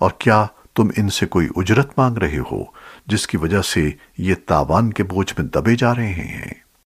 اور کیا تم ان سے کوئی اجرت مانگ رہے ہو جس کی وجہ سے یہ تاوان کے بوجھ میں دبے جا رہے ہیں؟